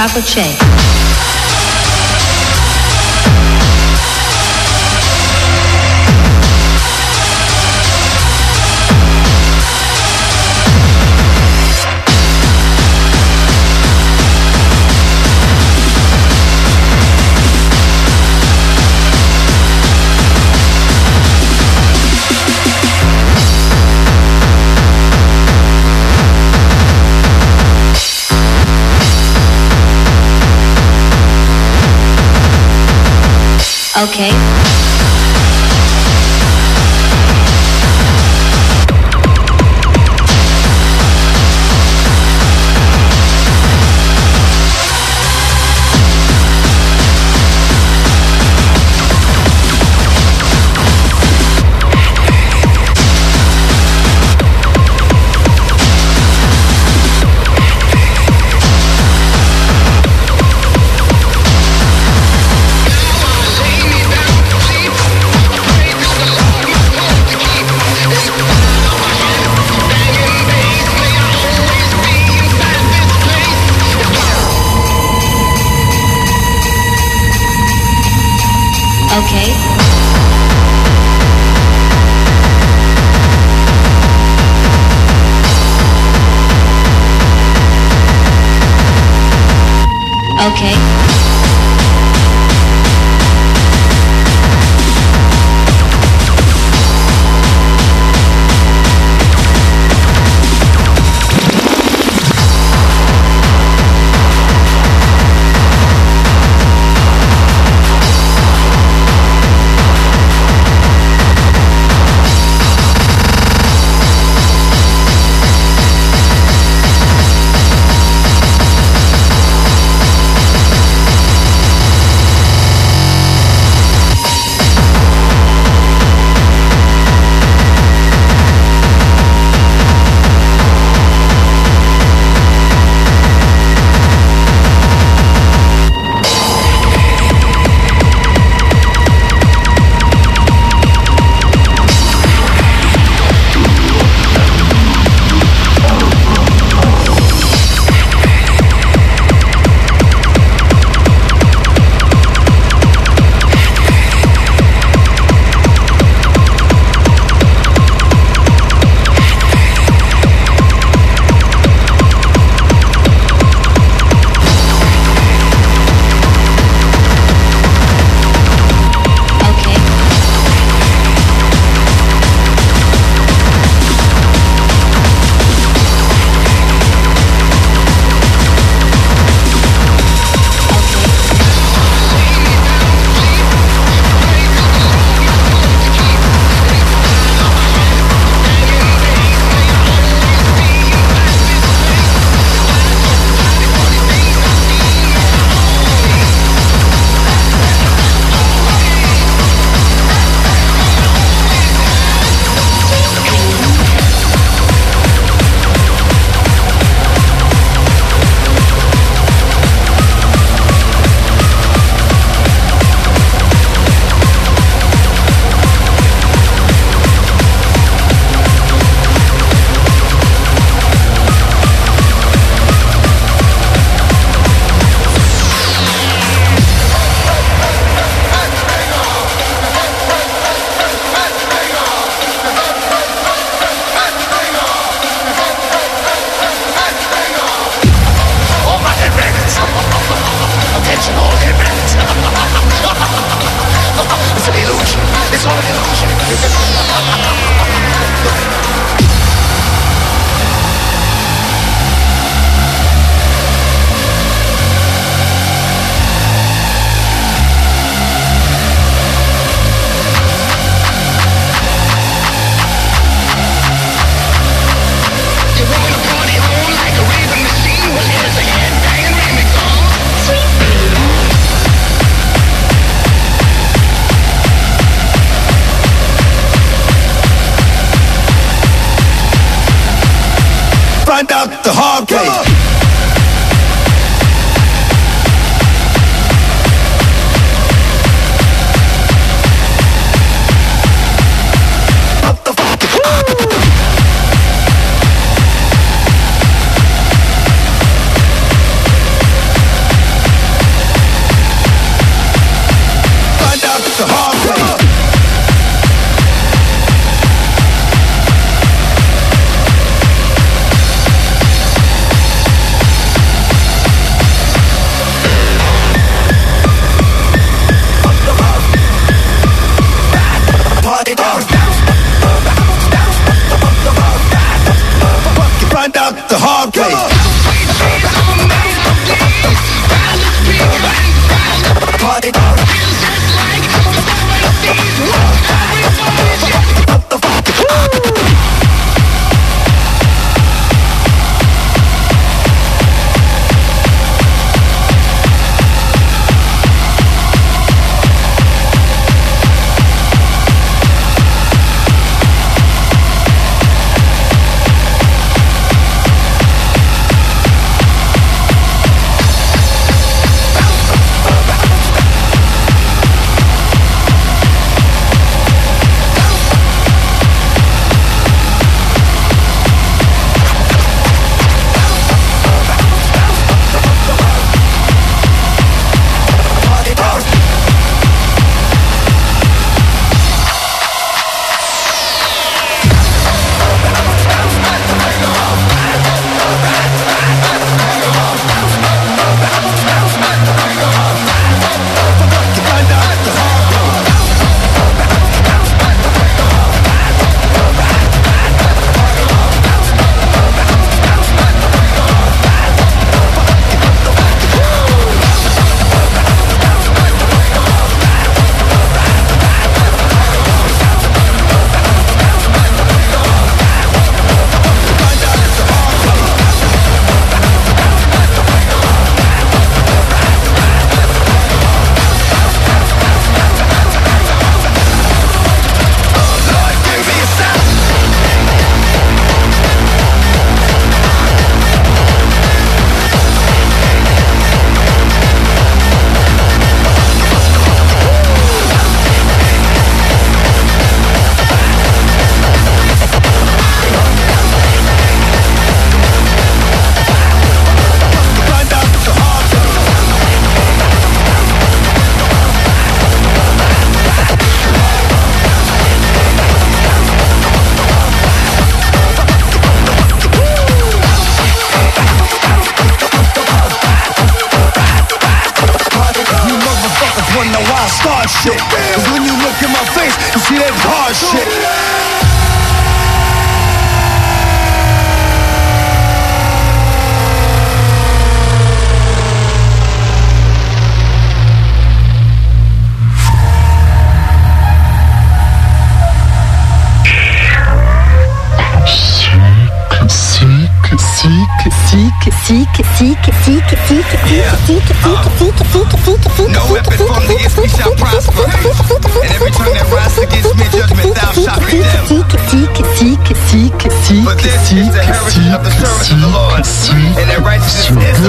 chocolate shake. Okay. The hard way.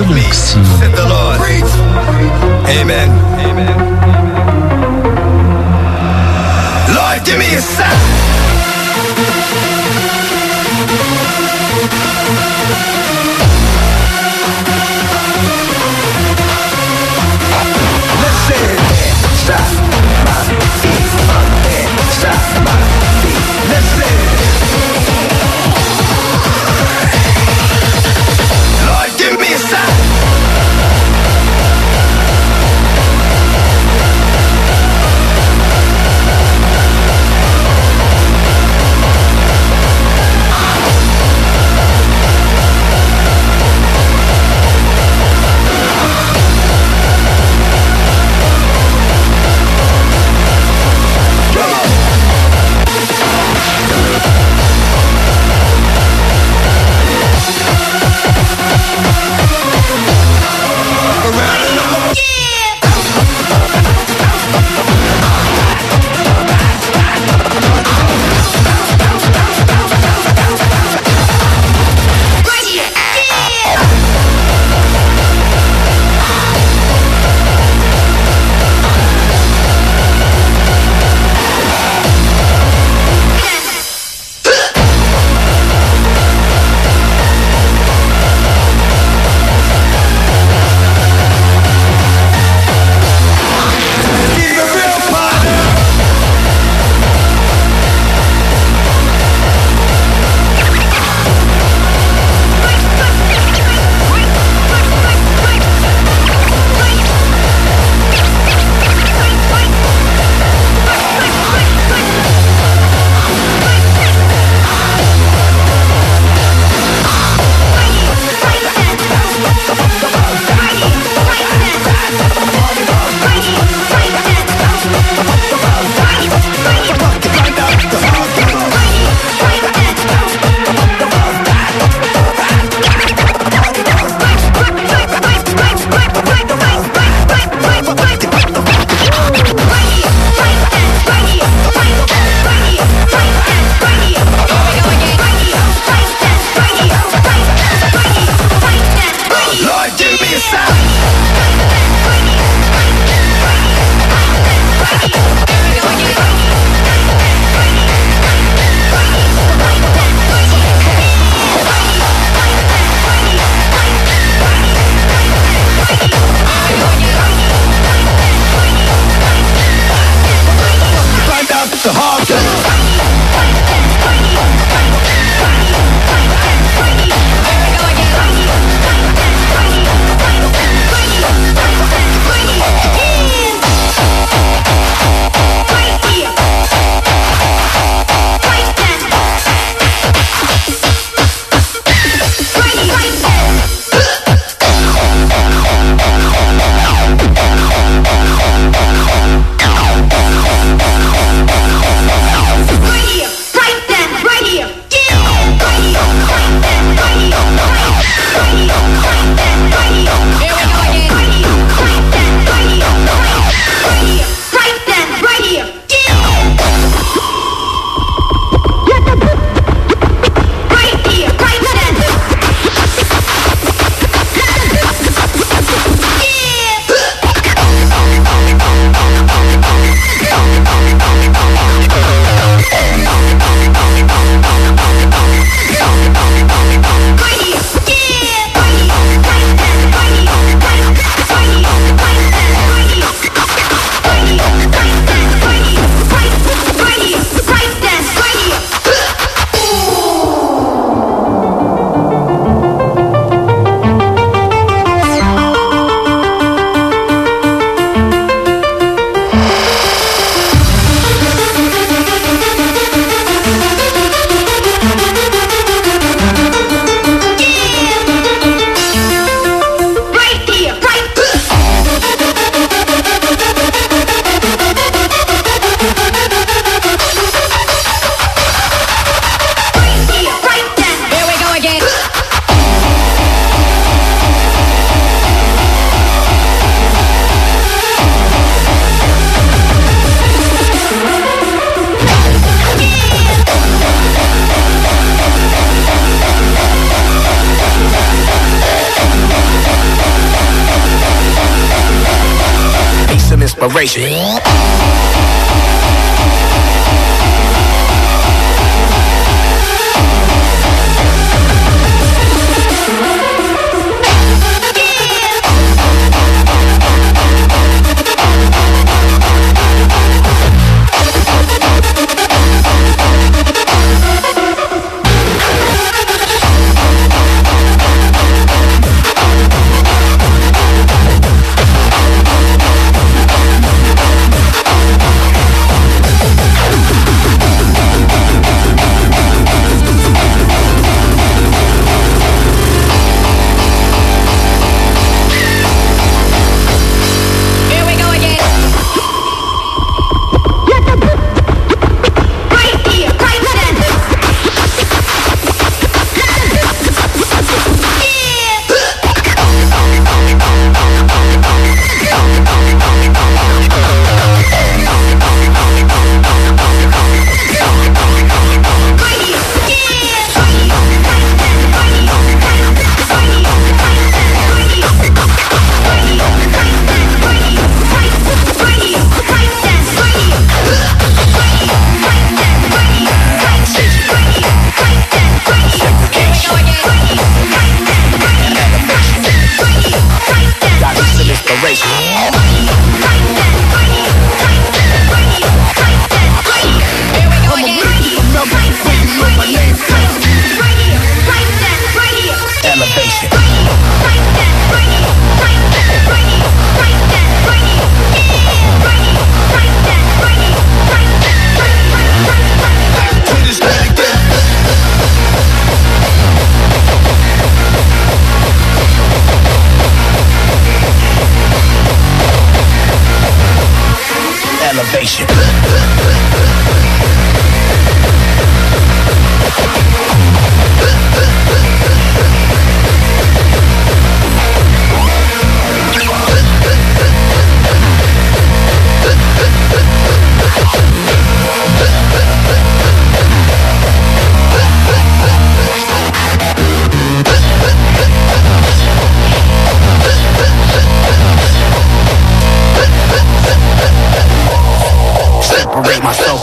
Righteousness is of me, said the Lord. Amen. Amen.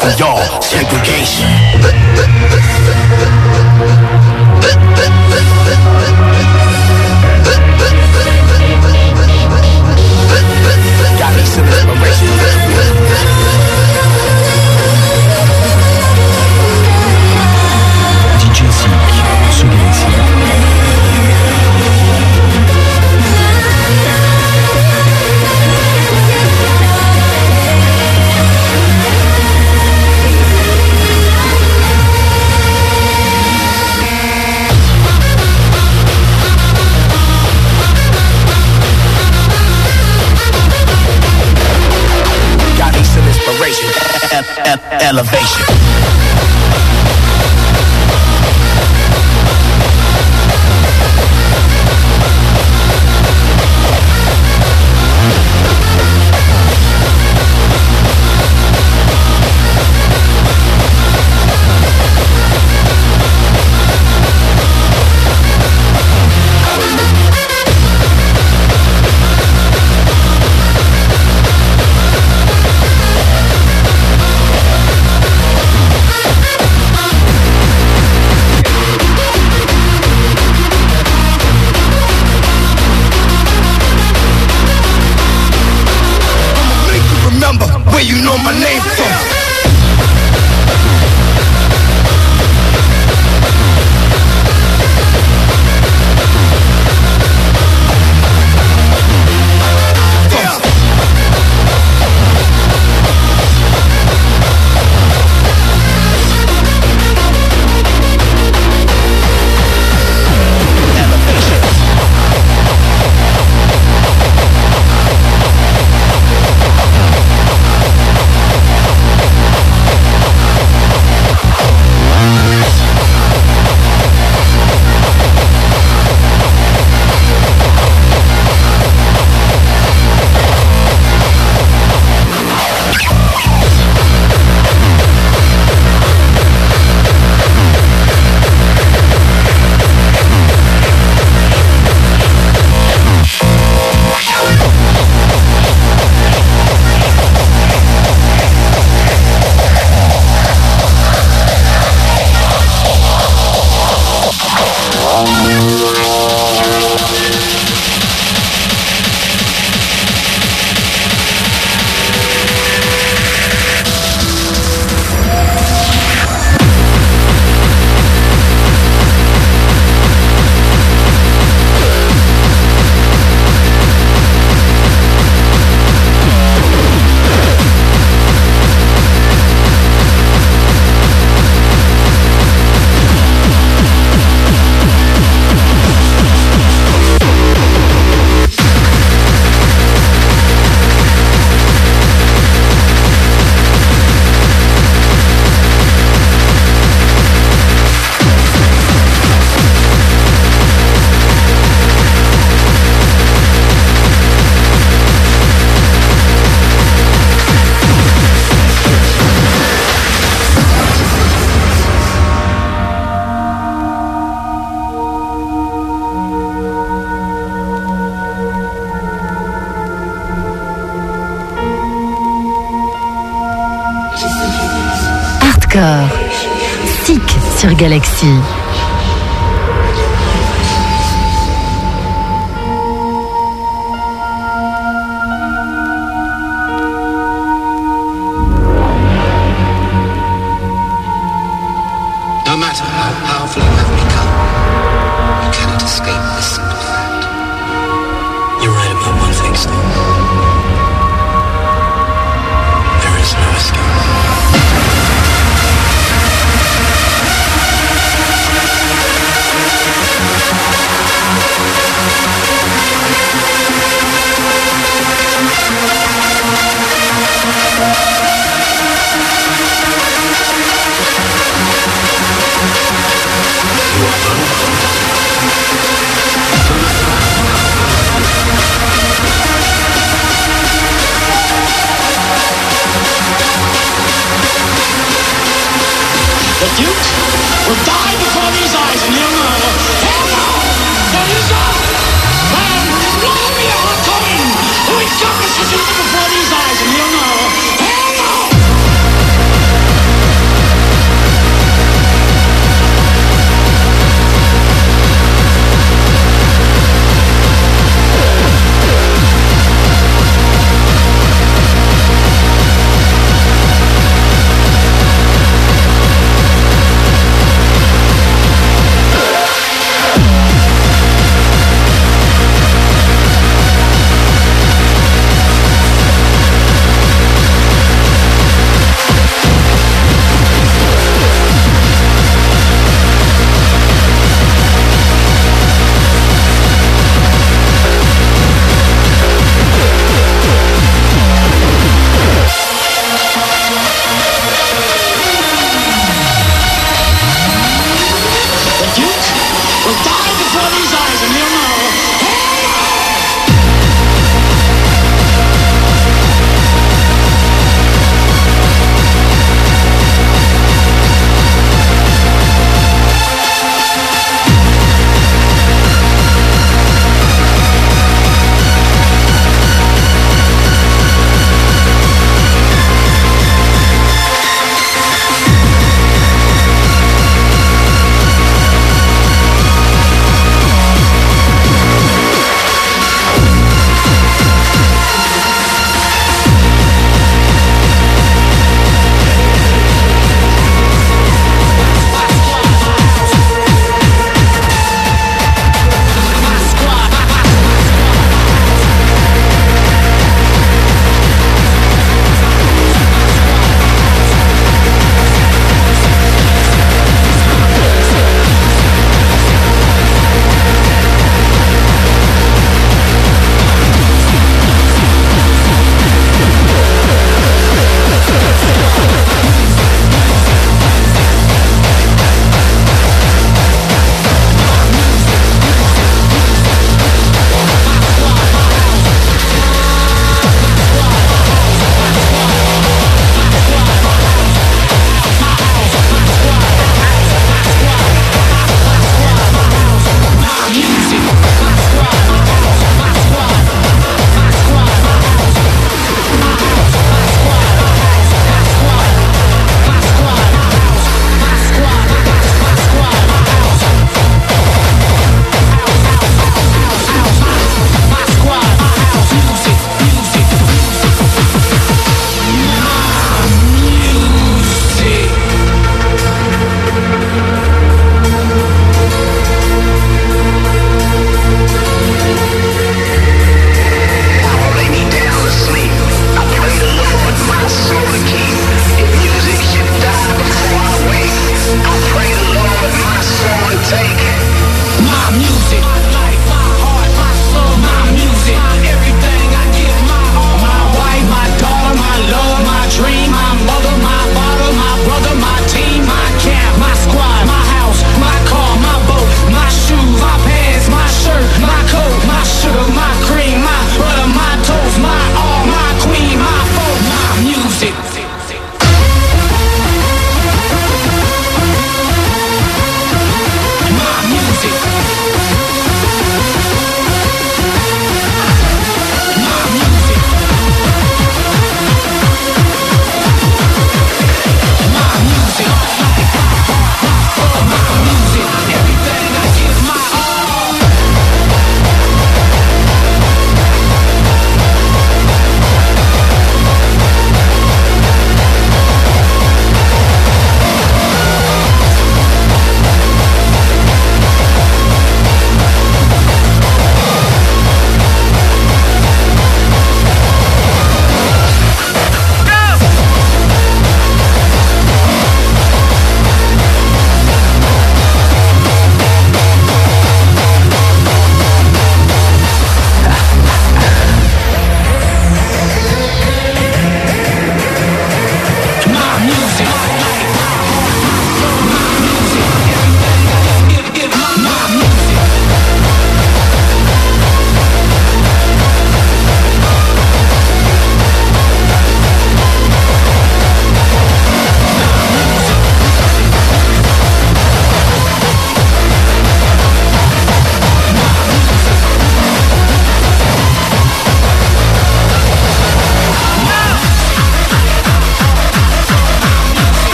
From y'all. Segregation. Elevation. Score. Sur Galaxy.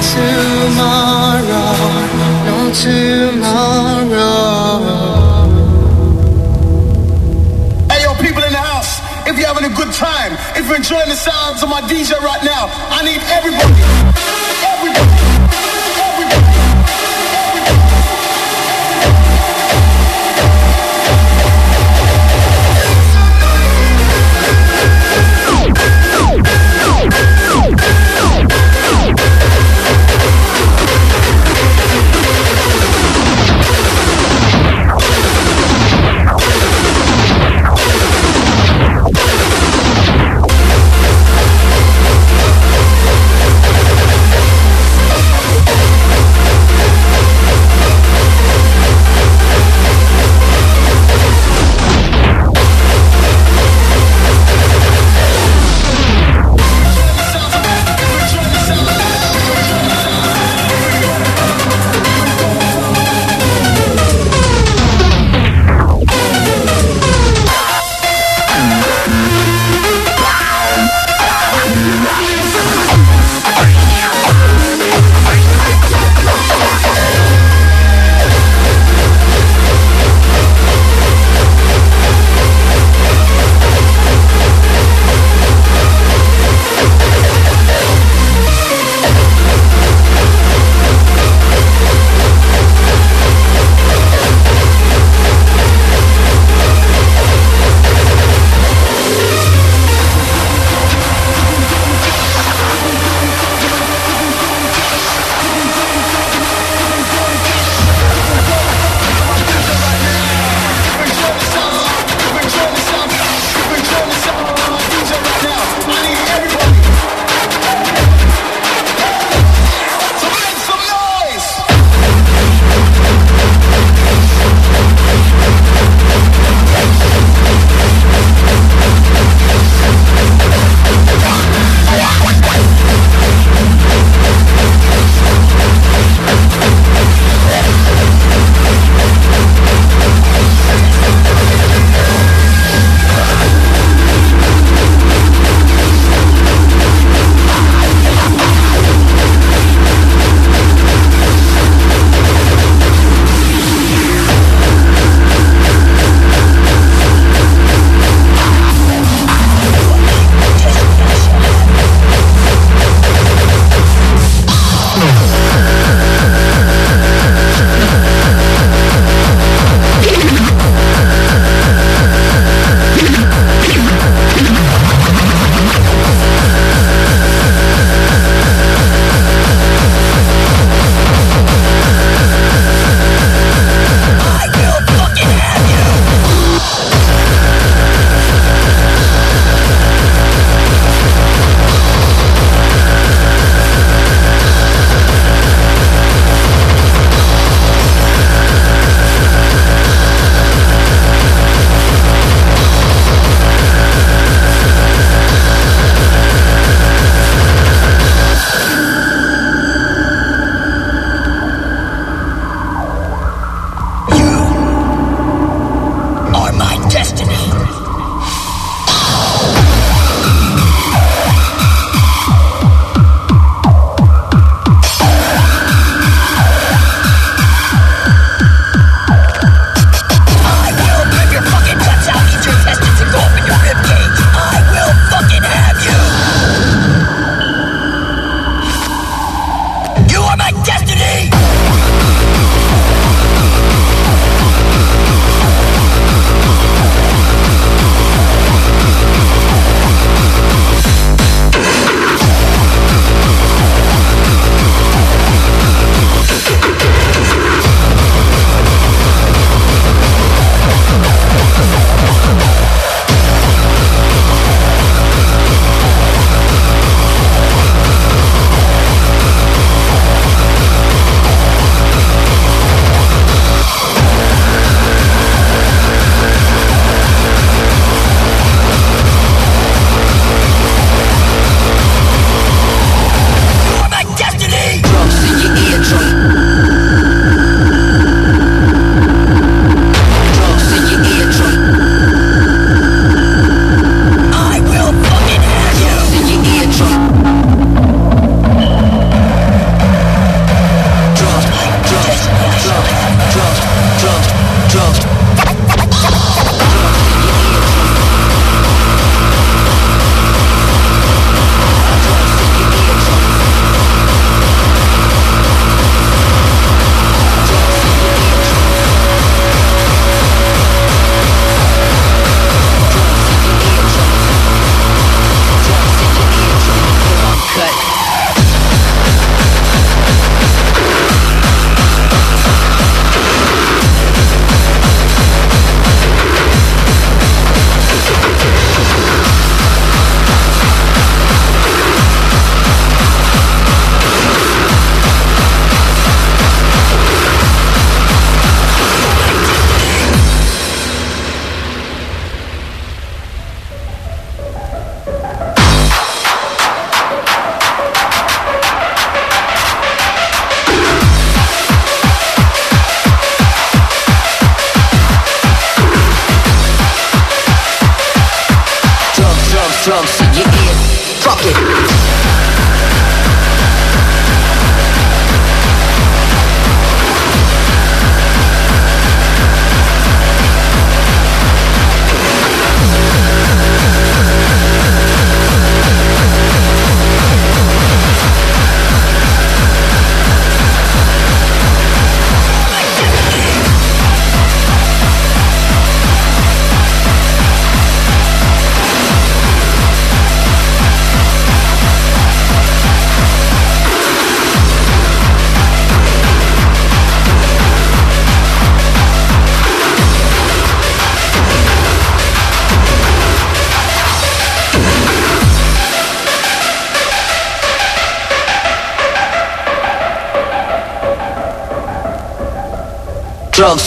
Tomorrow, no tomorrow. Hey, yo, people in the house, if you're having a good time, if you're enjoying the sounds of my DJ right now, I need everybody. Everybody. Everybody.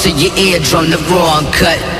To your eardrum, the raw. Fuck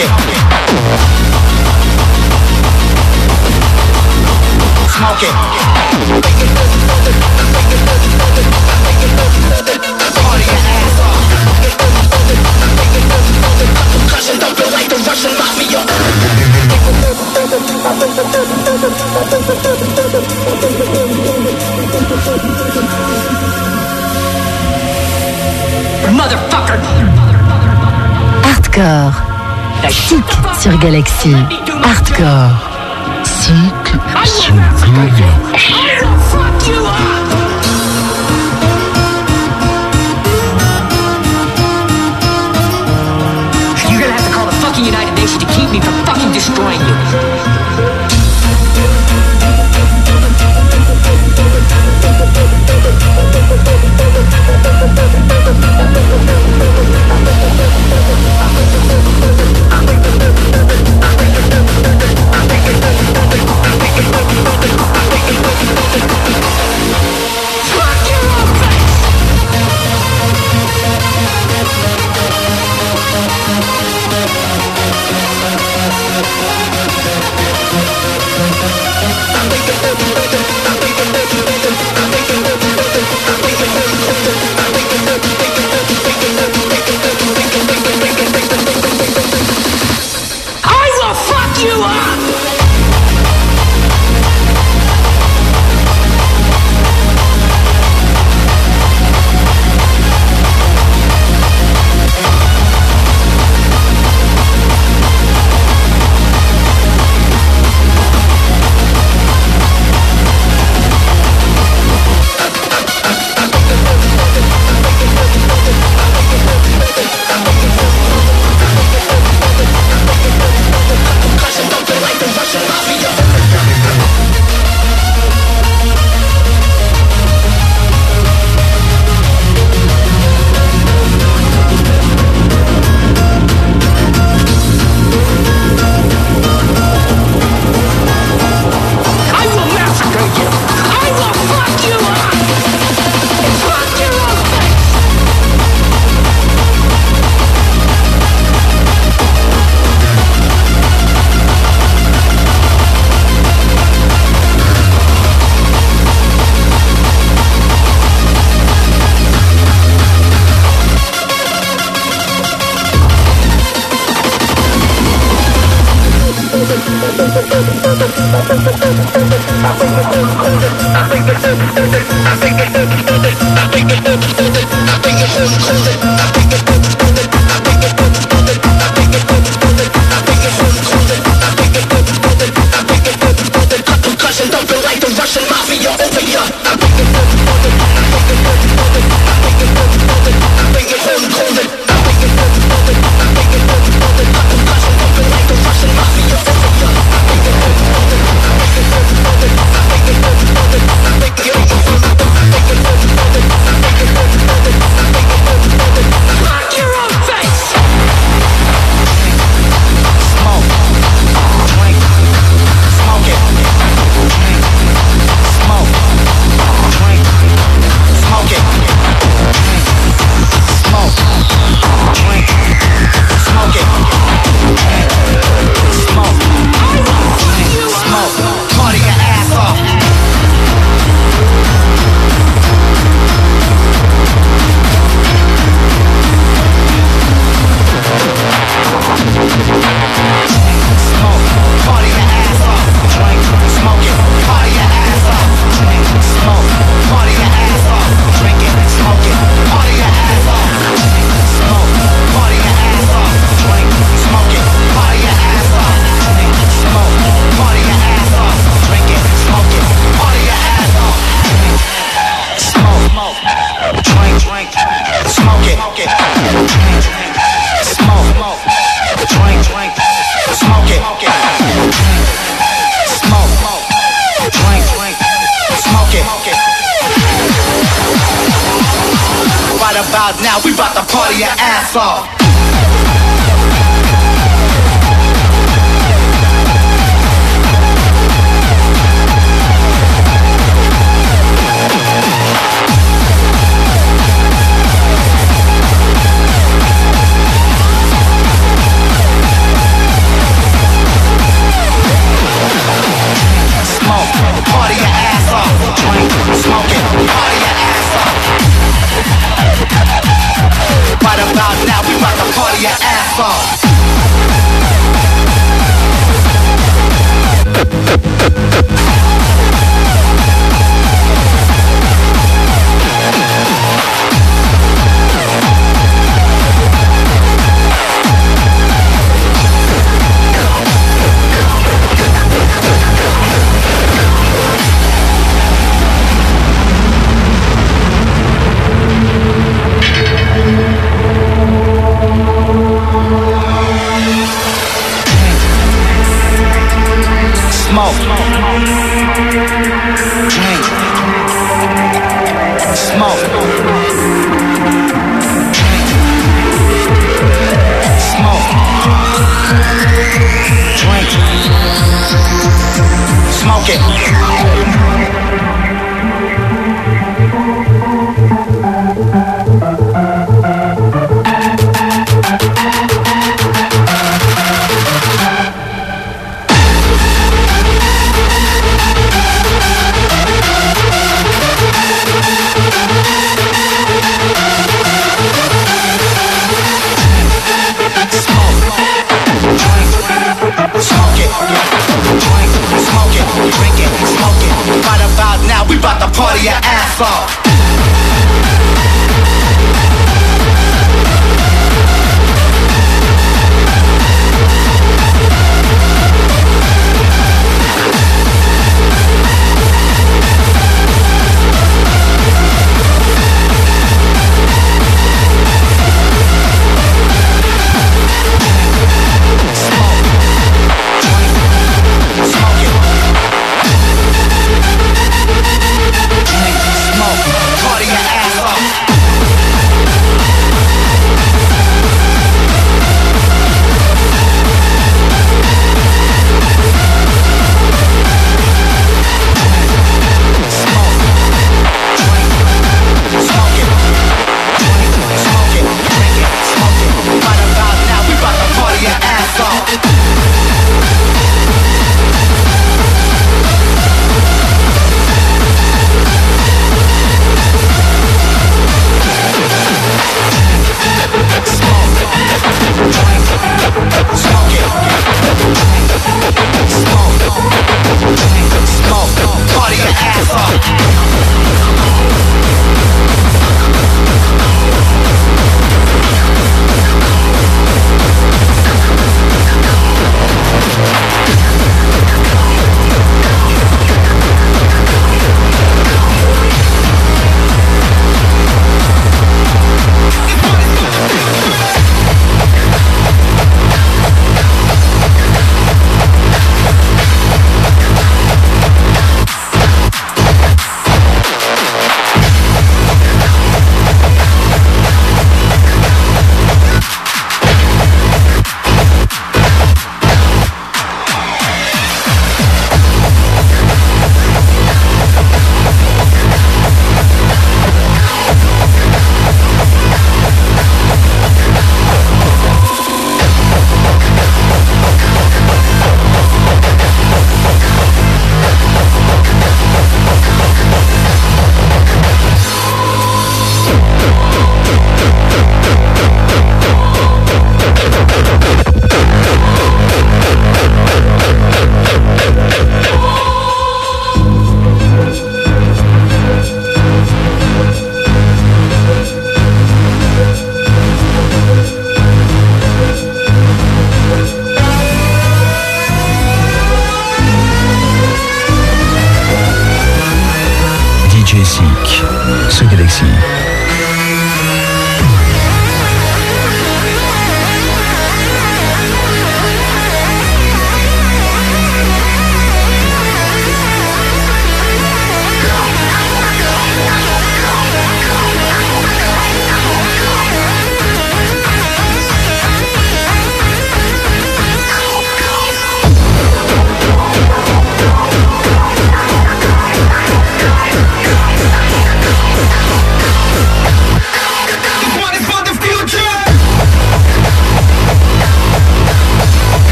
it. Galaxy. Hardcore. Sick sur You're gonna have to call the fucking United Nations to keep me from fucking destroying you.